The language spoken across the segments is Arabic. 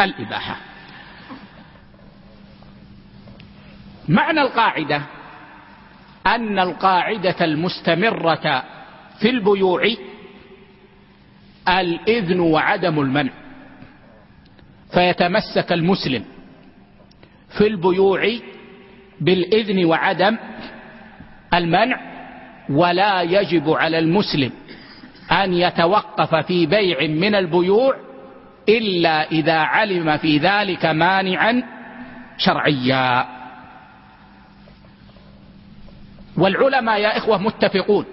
الإباحة. معنى القاعدة أن القاعدة المستمرة في البيوع الإذن وعدم المنع فيتمسك المسلم في البيوع بالإذن وعدم المنع ولا يجب على المسلم أن يتوقف في بيع من البيوع إلا إذا علم في ذلك مانعا شرعيا. والعلماء يا إخوة متفقون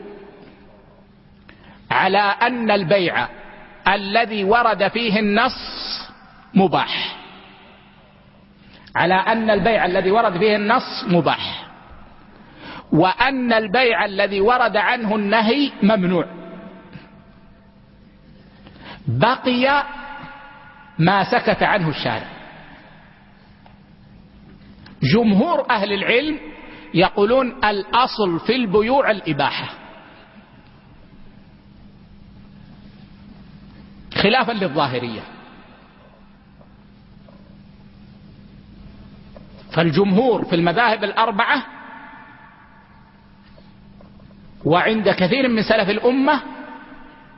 على أن البيع الذي ورد فيه النص مباح. على أن البيع الذي ورد فيه النص مباح. وأن البيع الذي ورد عنه النهي ممنوع. بقي ما سكت عنه الشارع. جمهور أهل العلم يقولون الأصل في البيوع الإباحة. خلافا للظاهرية. فالجمهور في المذاهب الأربعة وعند كثير من سلف الأمة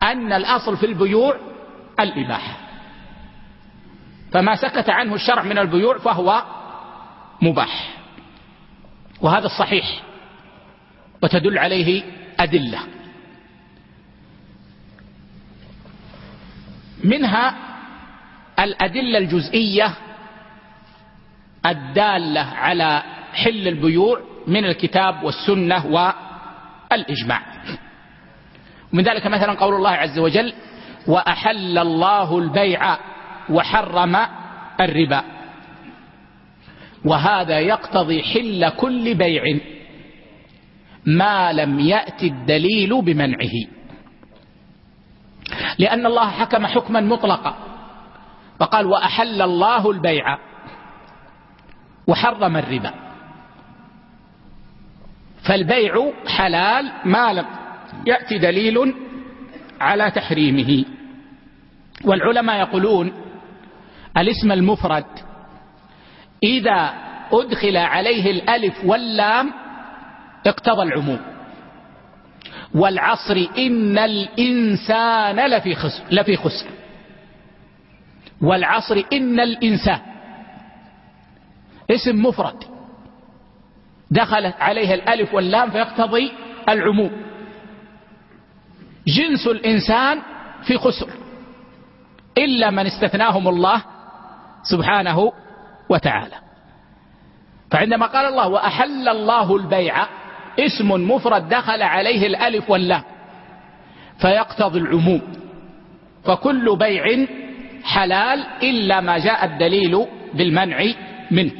أن الأصل في البيوع الإباحة. فما سكت عنه الشرع من البيوع فهو مباح. وهذا الصحيح. وتدل عليه أدلة. منها الأدلة الجزئية الدالة على حل البيوع من الكتاب والسنة والإجماع. ومن ذلك مثلا قول الله عز وجل وأحل الله البيع وحرم الربا. وهذا يقتضي حل كل بيع ما لم يأتي الدليل بمنعه. لأن الله حكم حكما مطلقا. فقال وأحل الله البيع وحرم الربا. فالبيع حلال ما لم يأتي دليل على تحريمه. والعلماء يقولون الاسم المفرد. إذا أدخل عليه الألف واللام اقتضى العموم. والعصر إن الإنسان لفي خسر, لفي خسر. والعصر إن الإنسان. اسم مفرد. دخلت عليه الألف واللام فيقتضي العموم. جنس الإنسان في خسر. إلا من استثناهم الله سبحانه وتعالى. فعندما قال الله وأحل الله البيع اسم مفرد دخل عليه الألف واللام فيقتضي العموم. فكل بيع حلال إلا ما جاء الدليل بالمنع منه.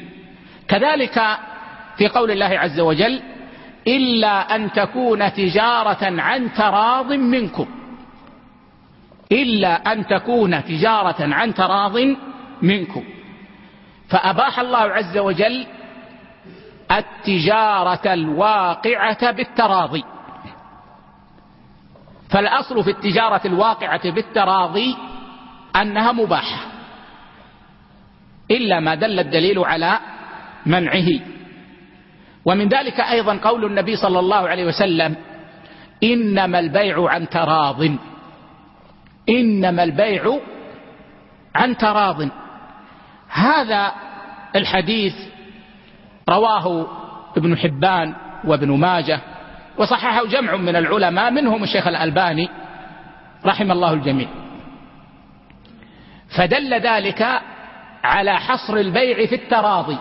كذلك في قول الله عز وجل إلا أن تكون تجارة عن تراض منكم. إلا أن تكون تجارة عن تراض منكم. فأباح الله عز وجل التجارة الواقعة بالتراضي. فالأصل في التجارة الواقعة بالتراضي أنها مباحة. إلا ما دل الدليل على منعه. ومن ذلك أيضا قول النبي صلى الله عليه وسلم إنما البيع عن تراض. إنما البيع عن تراض. هذا الحديث رواه ابن حبان وابن ماجه وصححه جمع من العلماء منهم الشيخ الألباني رحم الله الجميع. فدل ذلك على حصر البيع في التراضي.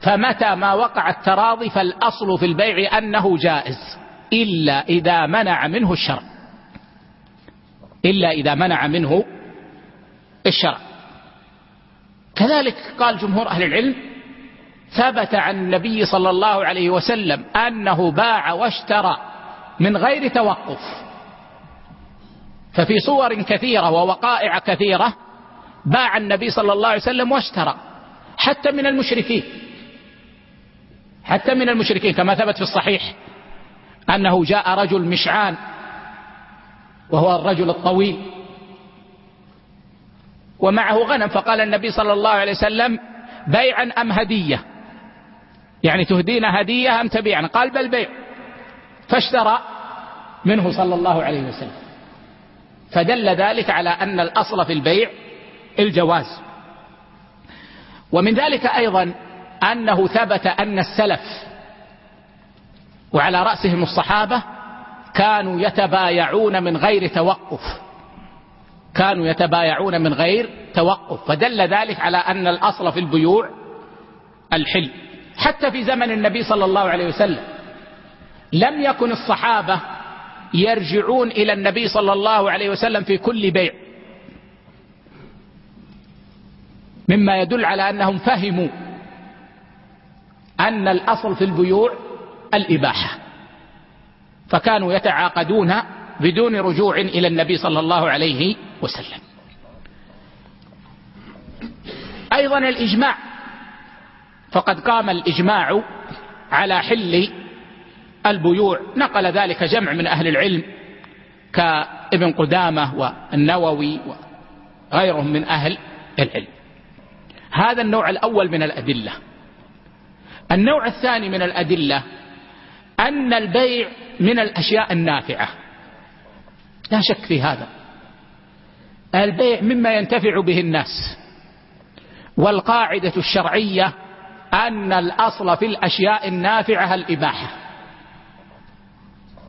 فمتى ما وقع التراضي فالأصل في البيع أنه جائز إلا إذا منع منه الشرع. إلا إذا منع منه الشرع. كذلك قال جمهور أهل العلم ثبت عن النبي صلى الله عليه وسلم أنه باع واشترى من غير توقف. ففي صور كثيرة ووقائع كثيرة باع النبي صلى الله عليه وسلم واشترى حتى من المشركين. حتى من المشركين كما ثبت في الصحيح أنه جاء رجل مشعان وهو الرجل الطويل. ومعه غنم. فقال النبي صلى الله عليه وسلم بيعا أم هدية؟ يعني تهدينا هدية أم تبيعنا قال بل بيع. فاشترى منه صلى الله عليه وسلم. فدل ذلك على أن الأصل في البيع الجواز. ومن ذلك أيضا أنه ثبت أن السلف وعلى رأسهم الصحابة كانوا يتبايعون من غير توقف. كانوا يتبايعون من غير توقف. فدل ذلك على أن الأصل في البيوع الحل. حتى في زمن النبي صلى الله عليه وسلم لم يكن الصحابة يرجعون إلى النبي صلى الله عليه وسلم في كل بيع. مما يدل على أنهم فهموا أن الأصل في البيوع الإباحة. فكانوا يتعاقدون بدون رجوع إلى النبي صلى الله عليه وسلم. أيضا الإجماع. فقد قام الإجماع على حل البيوع. نقل ذلك جمع من أهل العلم كابن قدامة والنووي وغيرهم من أهل العلم. هذا النوع الأول من الأدلة. النوع الثاني من الأدلة أن البيع من الأشياء النافعة. لا شك في هذا. البيع مما ينتفع به الناس. والقاعدة الشرعية أن الأصل في الأشياء النافعة الإباحة.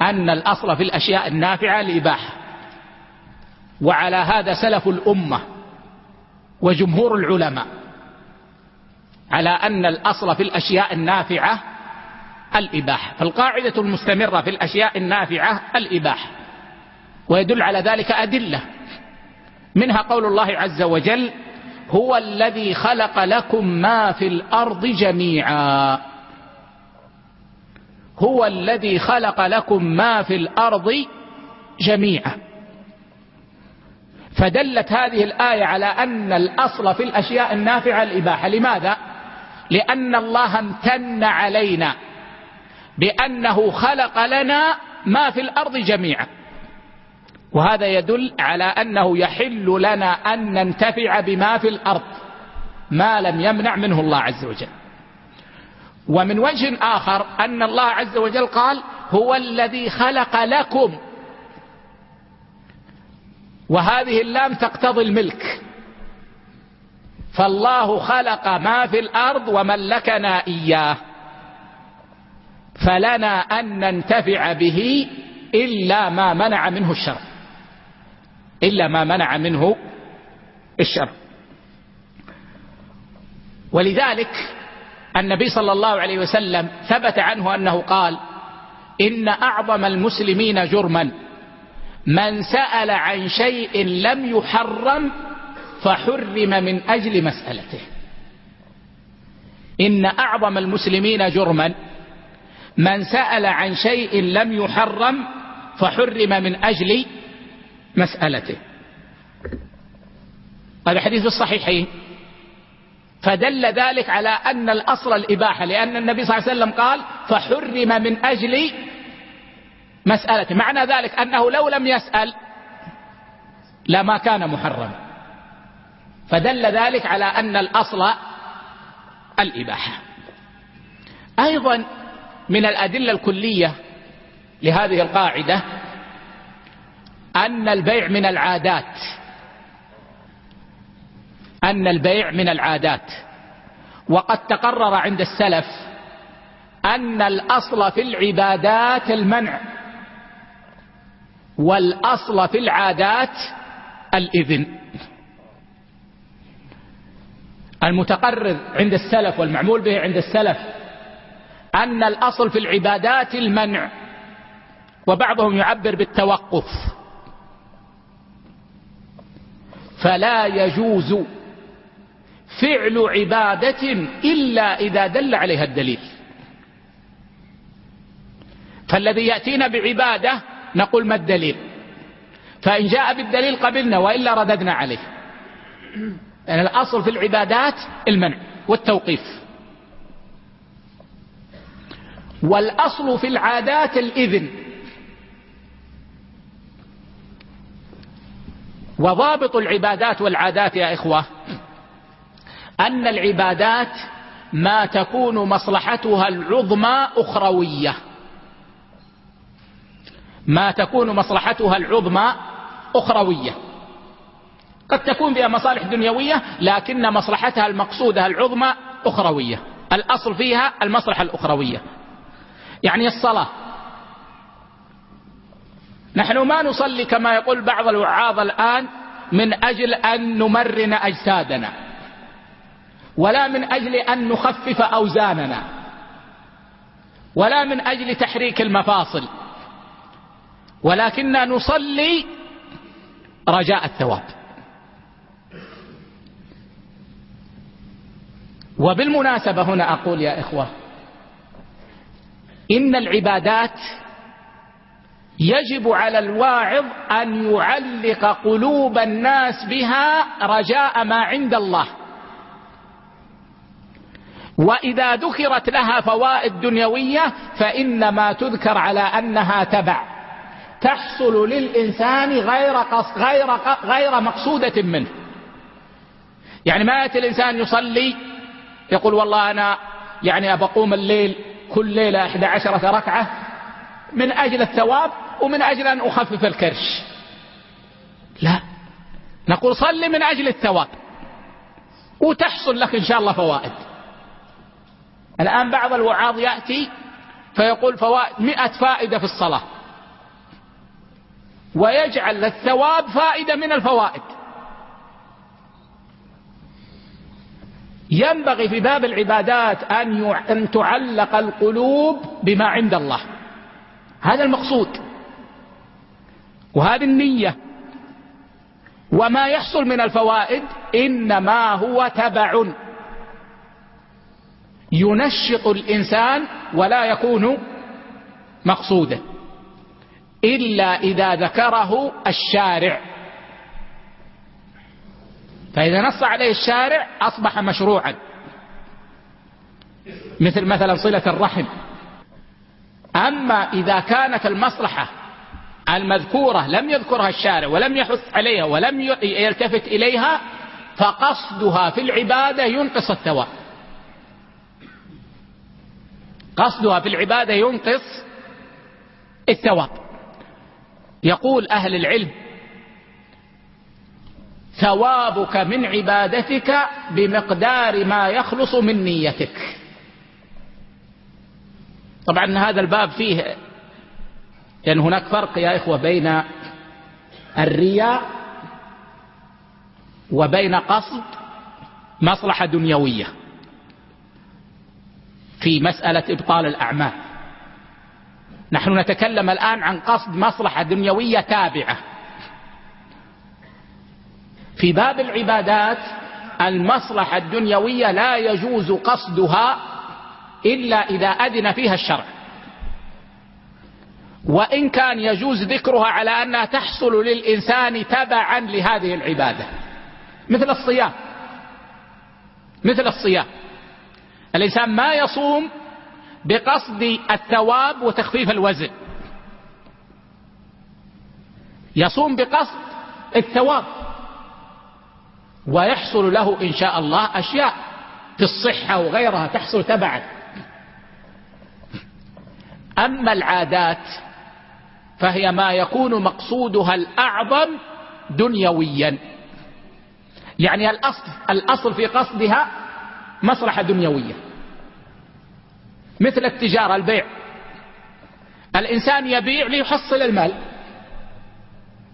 أن الأصل في الأشياء النافعة الإباحة. وعلى هذا سلف الأمة وجمهور العلماء. على أن الأصل في الأشياء النافعة الإباحة. فالقاعدة المستمرة في الأشياء النافعة الإباحة. ويدل على ذلك أدلة. منها قول الله عز وجل هو الذي خلق لكم ما في الأرض جميعا. هو الذي خلق لكم ما في الأرض جميعا. فدلت هذه الآية على أن الأصل في الأشياء النافعة الإباحة. لماذا؟ لأن الله امتن علينا بأنه خلق لنا ما في الأرض جميعا. وهذا يدل على أنه يحل لنا أن ننتفع بما في الأرض ما لم يمنع منه الله عز وجل. ومن وجه آخر أن الله عز وجل قال هو الذي خلق لكم. وهذه اللام تقتضي الملك. فالله خلق ما في الأرض وملكنا إياه. فلنا أن ننتفع به إلا ما منع منه الشرع. إلا ما منع منه الشرع ولذلك النبي صلى الله عليه وسلم ثبت عنه أنه قال إن أعظم المسلمين جرما. من سأل عن شيء لم يحرم فحرم من أجل مسألته. إن أعظم المسلمين جرما. من سأل عن شيء لم يحرم فحرم من أجل مسألته. هذا حديث الصحيحين. فدل ذلك على أن الأصل الإباحة لأن النبي صلى الله عليه وسلم قال فحرم من أجل مسألته. معنى ذلك أنه لو لم يسأل لما كان محرما. فدل ذلك على أن الأصل الإباحة. أيضا من الأدلة الكلية لهذه القاعدة أن البيع من العادات. أن البيع من العادات. وقد تقرر عند السلف أن الأصل في العبادات المنع والأصل في العادات الإذن. المتقرر عند السلف والمعمول به عند السلف أن الأصل في العبادات المنع وبعضهم يعبر بالتوقف. فلا يجوز فعل عبادة إلا إذا دل عليها الدليل. فالذي يأتينا بعبادة نقول ما الدليل؟ فإن جاء بالدليل قبلنا وإلا رددنا عليه. يعني الأصل في العبادات المنع والتوقيف. والأصل في العادات الإذن. وضابط العبادات والعادات يا إخوة أن العبادات ما تكون مصلحتها العظمى أخروية. ما تكون مصلحتها العظمى أخروية. قد تكون بها مصالح دنيوية لكن مصلحتها المقصودة العظمى أخروية. الأصل فيها المصلحة الأخروية. يعني الصلاة. نحن ما نصلي كما يقول بعض الوعاظ الآن من أجل أن نمرن أجسادنا ولا من أجل أن نخفف أوزاننا ولا من أجل تحريك المفاصل ولكننا نصلي رجاء الثواب. وبالمناسبة هنا أقول يا إخوة إن العبادات يجب على الواعظ أن يعلق قلوب الناس بها رجاء ما عند الله. وإذا ذكرت لها فوائد دنيوية فإنما تذكر على أنها تبع. تحصل للإنسان غير, غير, غير مقصودة منه. يعني ما يأتي الإنسان يصلي يقول والله أنا يعني أبقوم الليل كل ليلة 11 ركعة من أجل الثواب ومن أجل أن أخفف الكرش. لا. نقول صلي من أجل الثواب. وتحصل لك إن شاء الله فوائد. الآن بعض الوعاظ يأتي فيقول فوائد مئة فائدة في الصلاة. ويجعل الثواب فائدة من الفوائد. ينبغي في باب العبادات أن تعلق القلوب بما عند الله. هذا المقصود. وهذه النية. وما يحصل من الفوائد إنما هو تبع. ينشط الإنسان ولا يكون مقصودا. إلا إذا ذكره الشارع. فإذا نص عليه الشارع أصبح مشروعا. مثل مثلا صلة الرحم. أما إذا كانت المصلحة المذكورة لم يذكرها الشارع ولم يحث عليها ولم يلتفت إليها فقصدها في العبادة ينقص الثواب. قصدها في العبادة ينقص الثواب. يقول أهل العلم ثوابك من عبادتك بمقدار ما يخلص من نيتك. طبعا هذا الباب فيه لأن هناك فرق يا إخوة بين الرياء وبين قصد مصلحة دنيوية في مسألة إبطال الأعمال. نحن نتكلم الآن عن قصد مصلحة دنيوية تابعة. في باب العبادات المصلحة الدنيوية لا يجوز قصدها إلا إذا أذن فيها الشرع. وإن كان يجوز ذكرها على أنها تحصل للإنسان تبعا لهذه العبادة. مثل الصيام. مثل الصيام. الإنسان ما يصوم بقصد الثواب وتخفيف الوزن. يصوم بقصد الثواب. ويحصل له إن شاء الله أشياء في الصحة وغيرها تحصل تبعا. أما العادات فهي ما يكون مقصودها الأعظم دنيويا. يعني الأصل, الأصل في قصدها مصلحة دنيوية. مثل التجارة البيع. الإنسان يبيع ليحصل المال.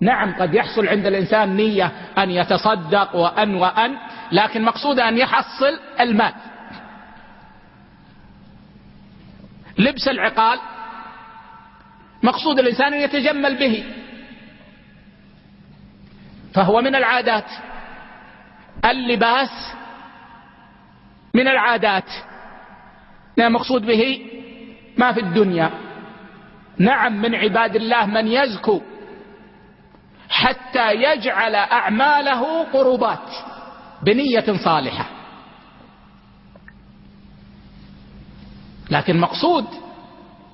نعم قد يحصل عند الإنسان نية أن يتصدق وأن وأن لكن مقصود أن يحصل المال. لبس العقال. مقصود الإنسان أن يتجمل به. فهو من العادات. اللباس من العادات. لا مقصود به ما في الدنيا. نعم من عباد الله من يزكو حتى يجعل أعماله قربات بنية صالحة. لكن مقصود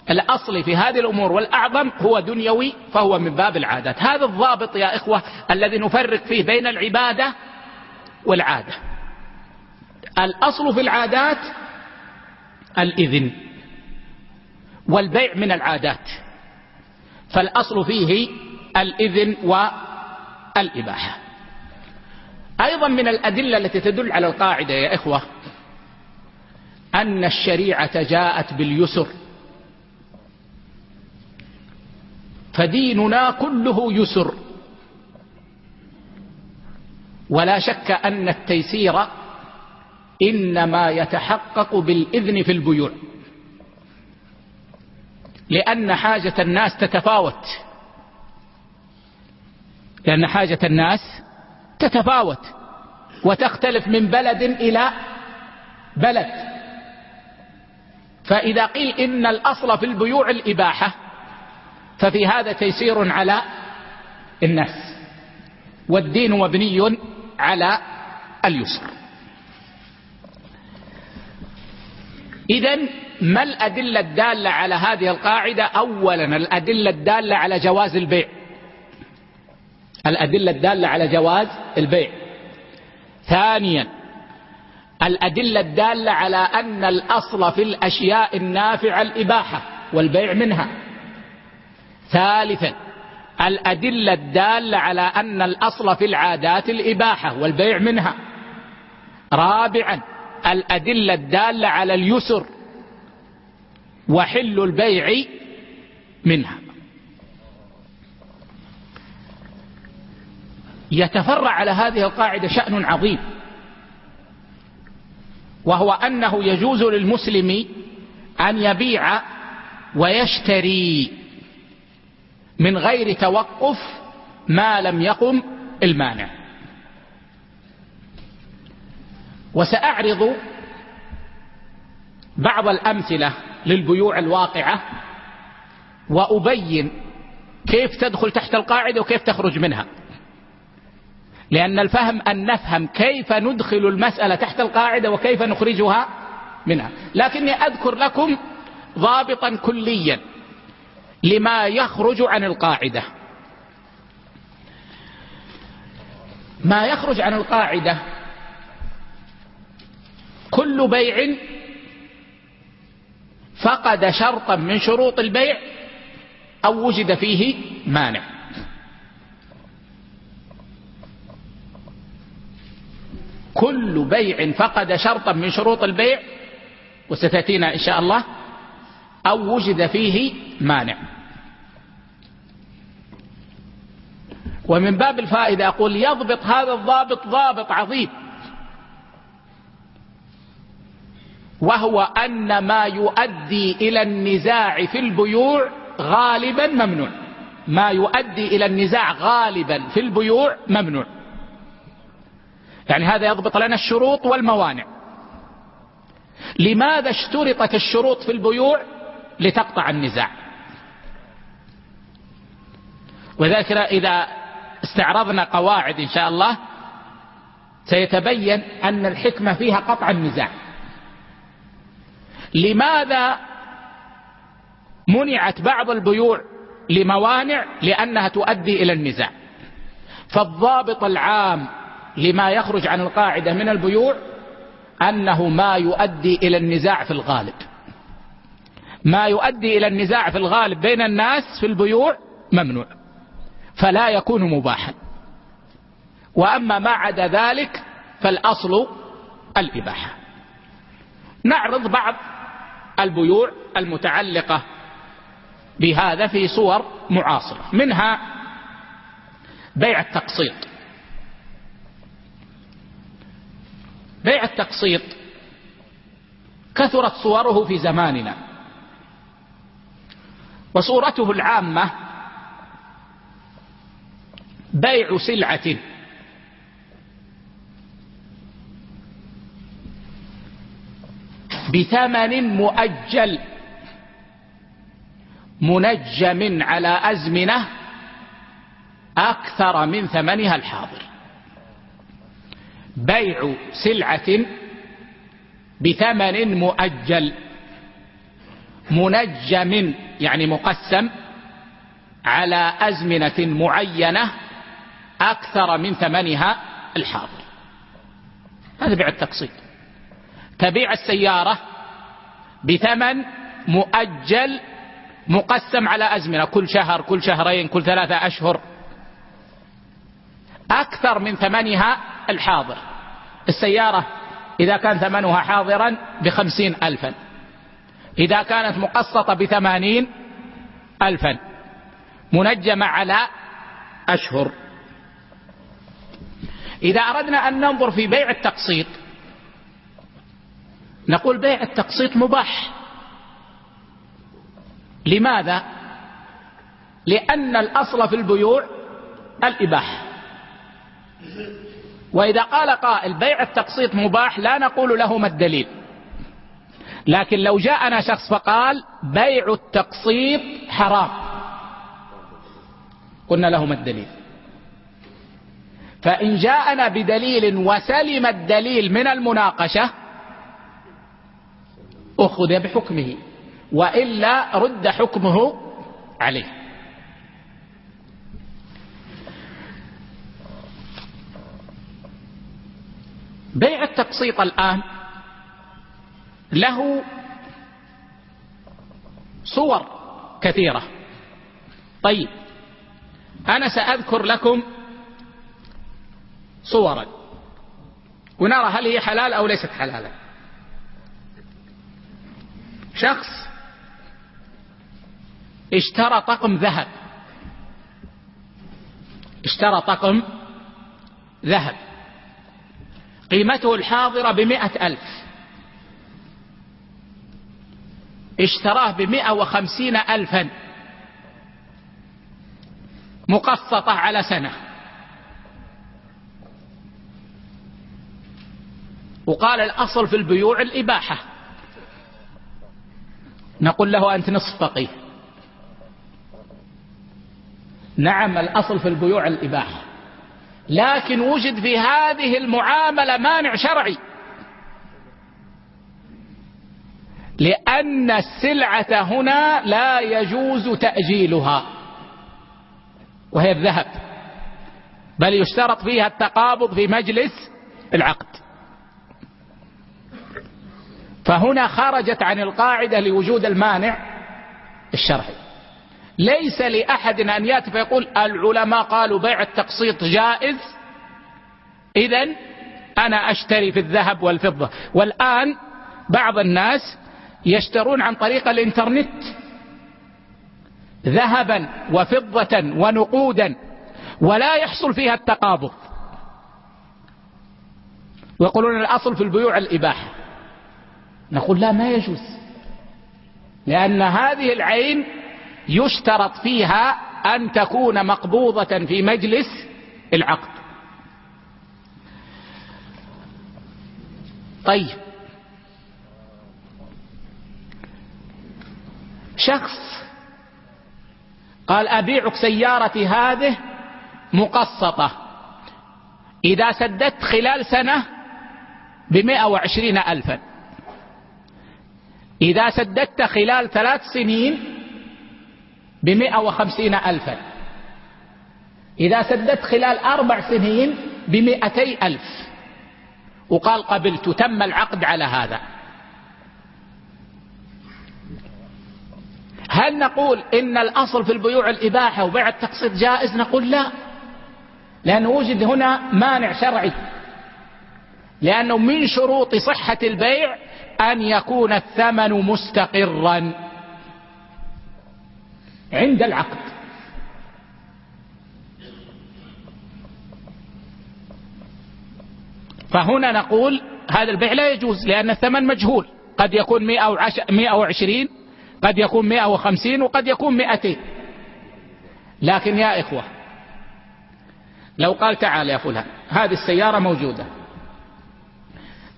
الأصل في هذه الأمور والأعظم هو دنيوي فهو من باب العادات. هذا الضابط يا إخوة الذي نفرق فيه بين العبادة والعادة. الأصل في العادات الإذن والبيع من العادات فالأصل فيه الإذن والإباحة. أيضا من الأدلة التي تدل على القاعدة يا إخوة أن الشريعة جاءت باليسر. فديننا كله يسر. ولا شك أن التيسير إنما يتحقق بالإذن في البيوع. لأن حاجة الناس تتفاوت. لأن حاجة الناس تتفاوت. وتختلف من بلد إلى بلد. فإذا قيل إن الأصل في البيوع الإباحة ففي هذا تيسير على الناس والدين مبني على اليسر. إذا ما الأدلة الدالة على هذه القاعدة؟ أولا الأدلة الدالة على جواز البيع. الأدلة الدالة على جواز البيع. ثانيا الأدلة الدالة على أن الأصل في الأشياء النافعة الإباحة والبيع منها. ثالثا الأدلة الدالة على أن الأصل في العادات الإباحة والبيع منها. رابعا الأدلة الدالة على اليسر وحل البيع منها. يتفرع على هذه القاعدة شأن عظيم. وهو أنه يجوز للمسلم أن يبيع ويشتري من غير توقف ما لم يقم المانع. وسأعرض بعض الأمثلة للبيوع الواقعة وأبين كيف تدخل تحت القاعدة وكيف تخرج منها. لأن الفهم أن نفهم كيف ندخل المسألة تحت القاعدة وكيف نخرجها منها. لكني أذكر لكم ضابطا كليا لما يخرج عن القاعدة. ما يخرج عن القاعدة كل بيع فقد شرطا من شروط البيع أو وجد فيه مانع. كل بيع فقد شرطا من شروط البيع وستأتينا إن شاء الله أو وجد فيه مانع. ومن باب الفائدة أقول يضبط هذا الضابط ضابط عظيم وهو أن ما يؤدي إلى النزاع في البيوع غالبا ممنوع. ما يؤدي إلى النزاع غالبا في البيوع ممنوع. يعني هذا يضبط لنا الشروط والموانع. لماذا اشترطت الشروط في البيوع لتقطع النزاع؟ وذلك إذا استعرضنا قواعد إن شاء الله سيتبين أن الحكمة فيها قطع النزاع. لماذا منعت بعض البيوع لموانع لأنها تؤدي إلى النزاع؟ فالضابط العام لما يخرج عن القاعدة من البيوع أنه ما يؤدي إلى النزاع في الغالب. ما يؤدي إلى النزاع في الغالب بين الناس في البيوع ممنوع فلا يكون مباحا. وأما ما عدا ذلك فالأصل الإباحة. نعرض بعض البيوع المتعلقة بهذا في صور معاصرة منها بيع التقسيط. بيع التقسيط. كثرت صوره في زماننا. وصورته العامة بيع سلعة. بثمن مؤجل. منجم على أزمنة أكثر من ثمنها الحاضر. بيع سلعة بثمن مؤجل منجم يعني مقسم على أزمنة معينة أكثر من ثمنها الحاضر. هذا بيع التقسيط. تبيع السيارة بثمن مؤجل مقسم على أزمنة كل شهر كل شهرين كل ثلاثة أشهر. أكثر من ثمنها الحاضر. السيارة إذا كان ثمنها حاضرا بخمسين ألفا. إذا كانت مقسطة بثمانين ألفا. منجمة على أشهر. إذا أردنا أن ننظر في بيع التقسيط نقول بيع التقسيط مباح. لماذا؟ لأن الأصل في البيوع الإباحة. وإذا قال قائل بيع التقسيط مباح لا نقول له ما الدليل. لكن لو جاءنا شخص فقال بيع التقسيط حرام. قلنا له ما الدليل. فإن جاءنا بدليل وسلم الدليل من المناقشة أخذ بحكمه وإلا رد حكمه عليه. بيع التقسيط الآن. له صور كثيرة. طيب أنا سأذكر لكم صورا. ونرى هل هي حلال أو ليست حلالا. شخص اشترى طقم ذهب. اشترى طقم ذهب. قيمته الحاضرة بمئة ألف. اشتراه بمئة وخمسين ألفا. مقسطة على سنة. وقال الأصل في البيوع الإباحة. نقول له أنت نصف فقيه نعم الأصل في البيوع الإباحة. لكن وجد في هذه المعاملة مانع شرعي. لأن السلعة هنا لا يجوز تأجيلها. وهي الذهب. بل يشترط فيها التقابض في مجلس العقد. فهنا خرجت عن القاعدة لوجود المانع الشرعي. ليس لأحد أن يأتي فيقول العلماء قالوا بيع التقسيط جائز. إذا أنا أشتري في الذهب والفضة. والآن بعض الناس يشترون عن طريق الإنترنت. ذهبا وفضة ونقودا ولا يحصل فيها التقابض. ويقولون الأصل في البيوع الإباحة. نقول لا ما يجوز لأن هذه العين يشترط فيها أن تكون مقبوضة في مجلس العقد. طيب. شخص قال أبيعك سيارتي هذه مقسطة. إذا سددت خلال سنة بمئة وعشرين ألفا. إذا سددت خلال ثلاث سنين بمئة وخمسين ألفا. إذا سددت خلال أربع سنين بمئتي ألف. وقال قبلت تم العقد على هذا. هل نقول إن الأصل في البيوع الإباحة وبيع التقسيط جائز؟ نقول لا. لأنه وجد هنا مانع شرعي. لأنه من شروط صحة البيع أن يكون الثمن مستقرا. عند العقد. فهنا نقول هذا البيع لا يجوز لأن الثمن مجهول. قد يكون 120 قد يكون 150 وقد يكون 200 لكن يا إخوة لو قال تعال يا فلان هذه السيارة موجودة.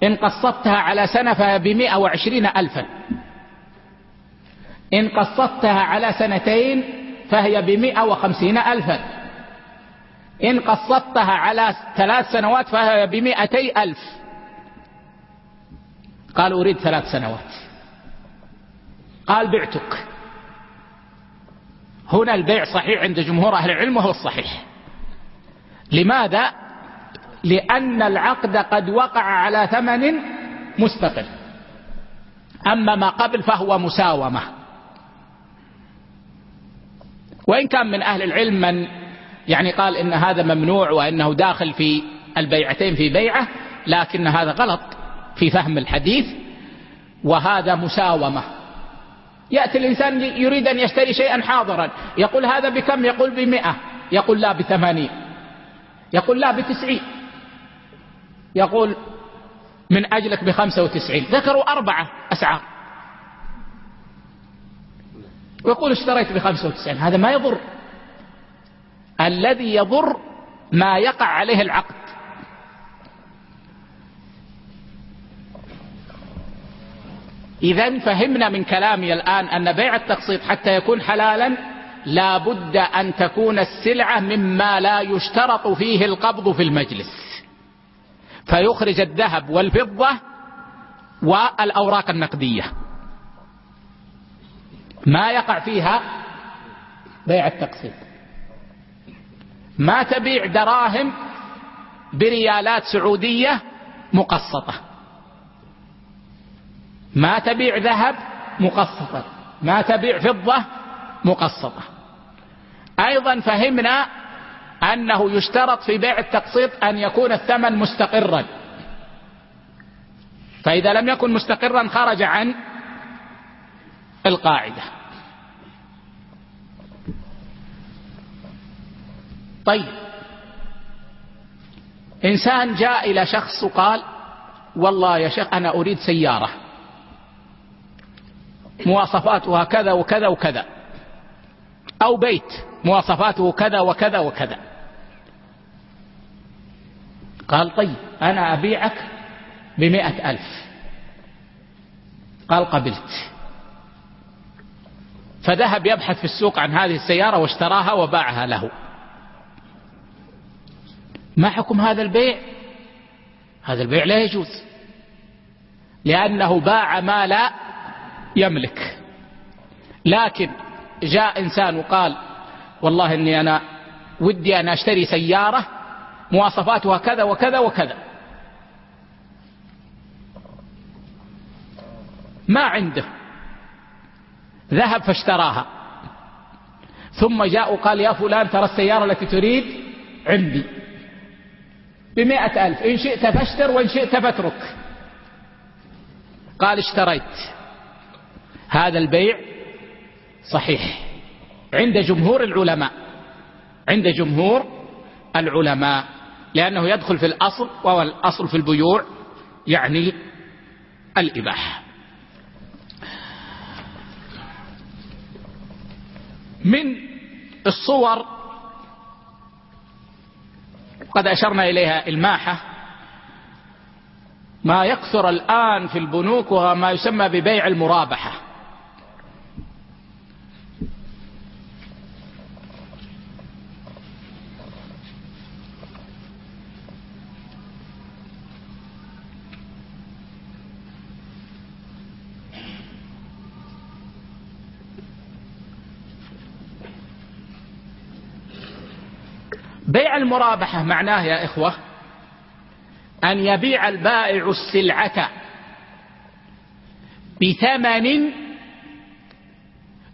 إن قسطتها على سنة فهي بمئة وعشرين ألفا. إن قسطتها على سنتين فهي بمئة وخمسين ألفا. إن قسطتها على ثلاث سنوات فهي بمئتي ألف. قال أريد ثلاث سنوات. قال بعتك. هنا البيع صحيح عند جمهور أهل العلم وهو الصحيح. لماذا؟ لأن العقد قد وقع على ثمن مستقل. أما ما قبل فهو مساومة. وإن كان من أهل العلم من يعني قال إن هذا ممنوع وأنه داخل في البيعتين في بيعة لكن هذا غلط في فهم الحديث وهذا مساومة. يأتي الإنسان يريد أن يشتري شيئا حاضرا يقول هذا بكم؟ يقول بمئة يقول لا بثمانين يقول لا بتسعين يقول من أجلك بخمسة وتسعين. ذكروا أربعة أسعار. ويقول اشتريت بخمسة وتسعين هذا ما يضر. الذي يضر ما يقع عليه العقد. إذا فهمنا من كلامي الآن أن بيع التقسيط حتى يكون حلالا لا بد أن تكون السلعة مما لا يشترط فيه القبض في المجلس. فيخرج الذهب والفضة والأوراق النقدية. ما يقع فيها بيع التقسيط. ما تبيع دراهم بريالات سعودية مقسطة. ما تبيع ذهب مقسطا ما تبيع فضة مقسطة. أيضا فهمنا أنه يشترط في بيع التقسيط أن يكون الثمن مستقرا. فإذا لم يكن مستقرا خرج عن القاعدة. طيب. إنسان جاء إلى شخص وقال والله يا شيخ أنا أريد سيارة. مواصفاتها كذا وكذا وكذا. أو بيت مواصفاته كذا وكذا وكذا. قال طيب أنا أبيعك بمئة ألف. قال قبلت. فذهب يبحث في السوق عن هذه السيارة واشتراها وباعها له. ما حكم هذا البيع؟ هذا البيع لا يجوز. لأنه باع ما لا يملك. لكن جاء إنسان وقال والله إني أنا ودي أن أشتري سيارة مواصفاتها كذا وكذا وكذا. ما عنده. ذهب فاشتراها. ثم جاء وقال يا فلان ترى السيارة التي تريد عندي. بمئة ألف. إن شئت فاشتر وإن شئت فاترك. قال اشتريت. هذا البيع صحيح. عند جمهور العلماء. عند جمهور العلماء. لأنه يدخل في الأصل وهو الأصل في البيوع يعني الإباحة. من الصور قد أشرنا إليها إلماحة. ما يكثر الآن في البنوك وهو ما يسمى ببيع المرابحة. بيع المرابحة معناه يا إخوة أن يبيع البائع السلعة بثمن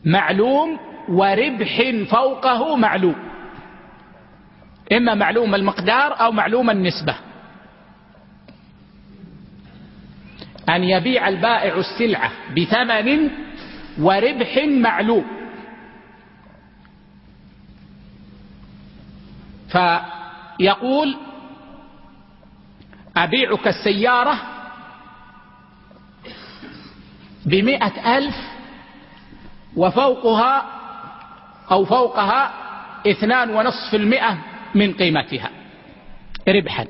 معلوم وربح فوقه معلوم إما معلوم المقدار أو معلوم النسبة. أن يبيع البائع السلعة بثمن وربح معلوم. فيقول أبيعك السيارة بمئة ألف وفوقها أو فوقها اثنان ونصف المئة من قيمتها. ربحا.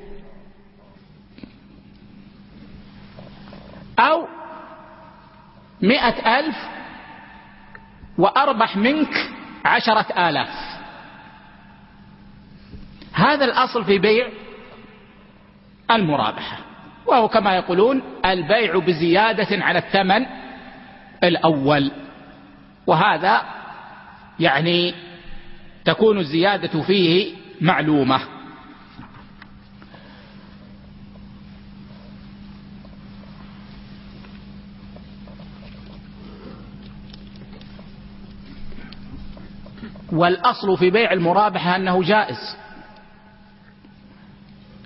أو مئة ألف وأربح منك عشرة آلاف. هذا الأصل في بيع المرابحة وهو كما يقولون البيع بزيادة على الثمن الأول وهذا يعني تكون الزيادة فيه معلومة. والأصل في بيع المرابحة أنه جائز.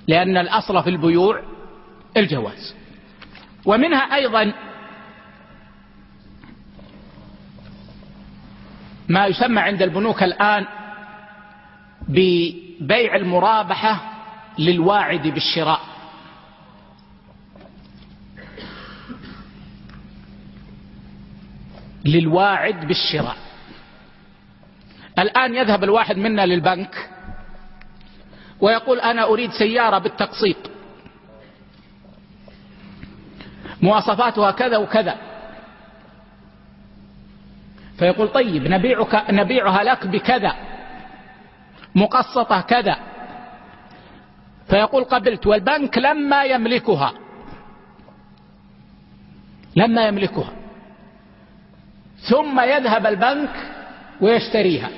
لأن الأصل في البيوع الجواز. ومنها أيضا ما يسمى عند البنوك الآن ببيع المرابحة للواعد بالشراء. للواعد بالشراء. الآن يذهب الواحد منا للبنك ويقول أنا أريد سيارة بالتقسيط. مواصفاتها كذا وكذا. فيقول طيب نبيعك نبيعها لك بكذا. مقسطة كذا. فيقول قبلت والبنك لما يملكها. لما يملكها. ثم يذهب البنك ويشتريها.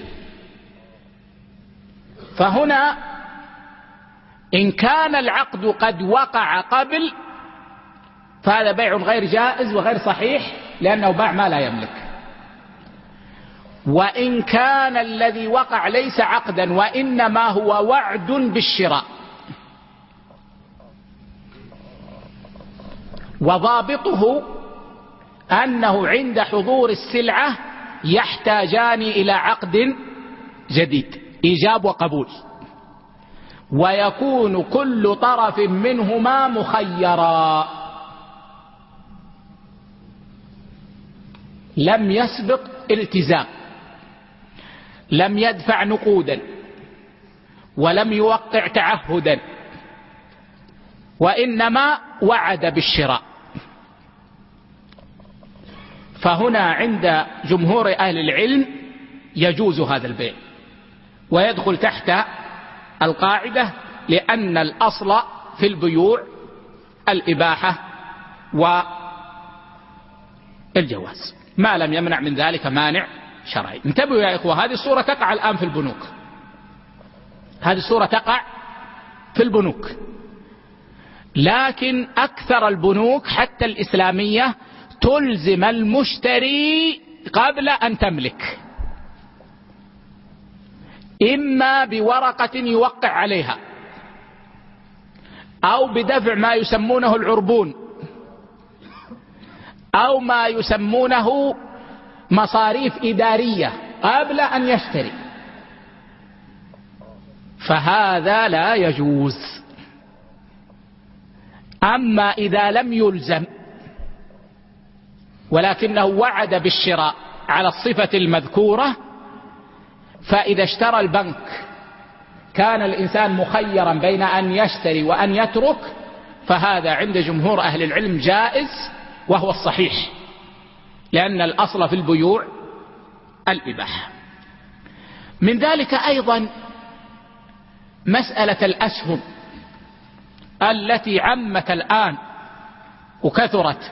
فهنا إن كان العقد قد وقع قبل فهذا بيع غير جائز وغير صحيح لأنه باع ما لا يملك. وإن كان الذي وقع ليس عقدا وإنما هو وعد بالشراء. وضابطه أنه عند حضور السلعة يحتاجان إلى عقد جديد إيجاب وقبول. ويكون كل طرف منهما مخيرا. لم يسبق التزام لم يدفع نقودا ولم يوقع تعهدا وإنما وعد بالشراء. فهنا عند جمهور أهل العلم يجوز هذا البيع ويدخل تحت القاعدة لأن الأصل في البيوع الإباحة والجواز. ما لم يمنع من ذلك مانع شرعي. انتبهوا يا إخوة هذه الصورة تقع الآن في البنوك. هذه الصورة تقع في البنوك. لكن أكثر البنوك حتى الإسلامية تلزم المشتري قبل أن تملك. إما بورقة يوقع عليها أو بدفع ما يسمونه العربون أو ما يسمونه مصاريف إدارية قبل أن يشتري. فهذا لا يجوز. أما إذا لم يلزم ولكنه وعد بالشراء على الصفة المذكورة فإذا اشترى البنك كان الإنسان مخيرا بين أن يشتري وأن يترك فهذا عند جمهور أهل العلم جائز وهو الصحيح لأن الأصل في البيوع الإباحة. من ذلك أيضا مسألة الأسهم التي عمت الآن وكثرت.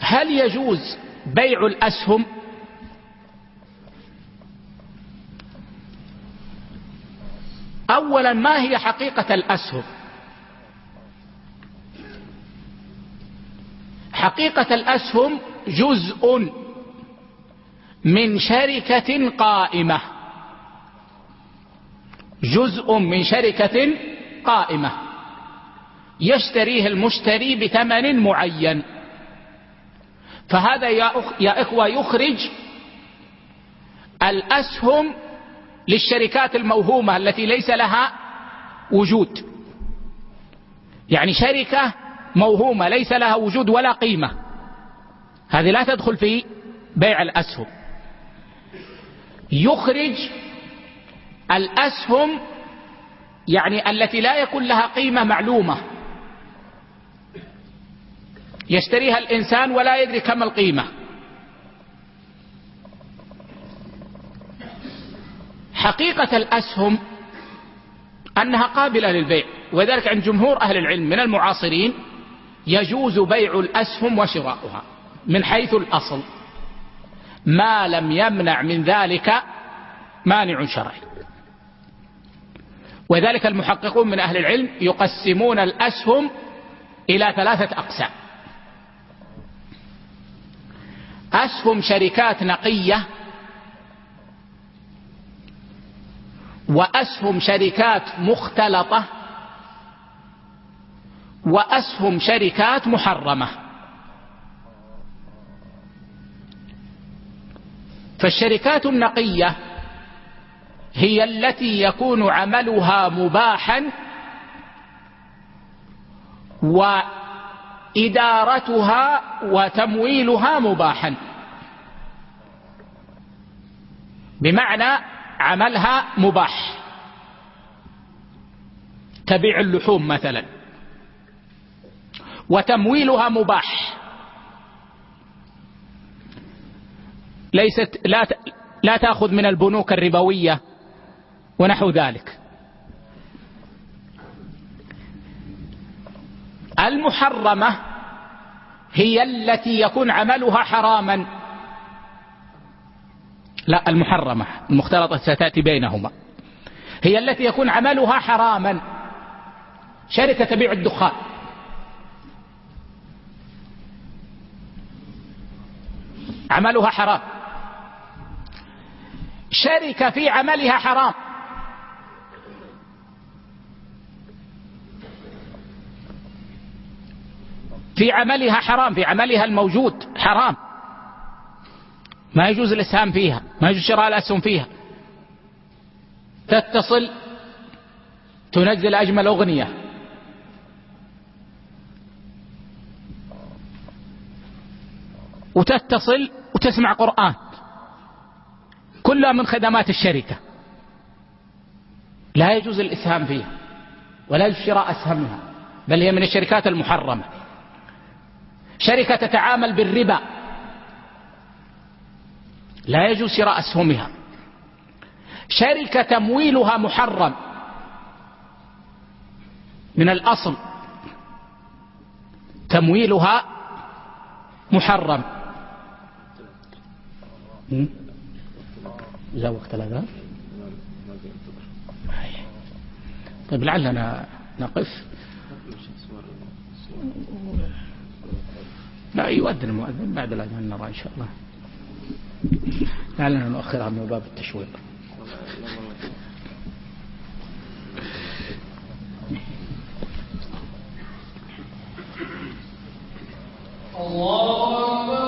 هل يجوز بيع الأسهم. أولا ما هي حقيقة الأسهم؟ حقيقة الأسهم جزء من شركة قائمة. جزء من شركة قائمة. يشتريه المشتري بثمن معين. فهذا يا, أخ يا إخوة يخرج الأسهم للشركات الموهومة التي ليس لها وجود. يعني شركة موهومة ليس لها وجود ولا قيمة. هذه لا تدخل في بيع الأسهم. يخرج الأسهم يعني التي لا يكون لها قيمة معلومة. يشتريها الإنسان ولا يدري كم القيمة. حقيقة الأسهم أنها قابلة للبيع وذلك عند جمهور أهل العلم من المعاصرين يجوز بيع الأسهم وشراؤها من حيث الأصل. ما لم يمنع من ذلك مانع شرعي. وذلك المحققون من أهل العلم يقسمون الأسهم إلى ثلاثة أقسام. أسهم شركات نقية وأسهم شركات مختلطة وأسهم شركات محرمة. فالشركات النقية هي التي يكون عملها مباحا وإدارتها وتمويلها مباحا. بمعنى عملها مباح. تبيع اللحوم مثلا. وتمويلها مباح. ليست لا لا تأخذ من البنوك الربوية ونحو ذلك. المحرمة هي التي يكون عملها حراما. لا المحرمة المختلطة ستأتي بينهما. هي التي يكون عملها حراما. شركة تبيع الدخان. عملها حرام. شركة في عملها حرام. في عملها حرام في عملها الموجود حرام. ما يجوز الإسهام فيها ما يجوز شراء الأسهم فيها. تتصل تنزل أجمل أغنية. وتتصل وتسمع قرآن. كلها من خدمات الشركة. لا يجوز الإسهام فيها ولا يجوز شراء أسهمها بل هي من الشركات المحرمة. شركة تتعامل بالربا. لا يجوز شراء أسهمها. شركة تمويلها محرم. من الأصل تمويلها محرم. لا وقت الأذان طيب لعلنا نقف. لا يؤذن المؤذن بعد الأذان نرى إن شاء الله. لعلنا نؤخر عن باب التشويق. الله